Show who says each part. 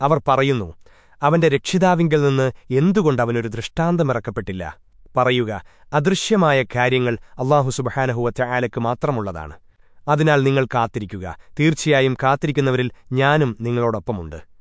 Speaker 1: അവർ പറയുന്നു അവന്റെ രക്ഷിതാവിങ്കിൽ നിന്ന് എന്തുകൊണ്ട് അവനൊരു ദൃഷ്ടാന്തമിറക്കപ്പെട്ടില്ല? പറയുക അദൃശ്യമായ കാര്യങ്ങൾ അള്ളാഹു സുബഹാനഹുവറ്റ ആലക്ക് മാത്രമുള്ളതാണ്. അതിനാൽ നിങ്ങൾ കാത്തിരിക്കുക. തീർച്ചയായും കാത്തിരിക്കുന്നവരിൽ ഞാനും നിങ്ങളോടൊപ്പമുണ്ട്.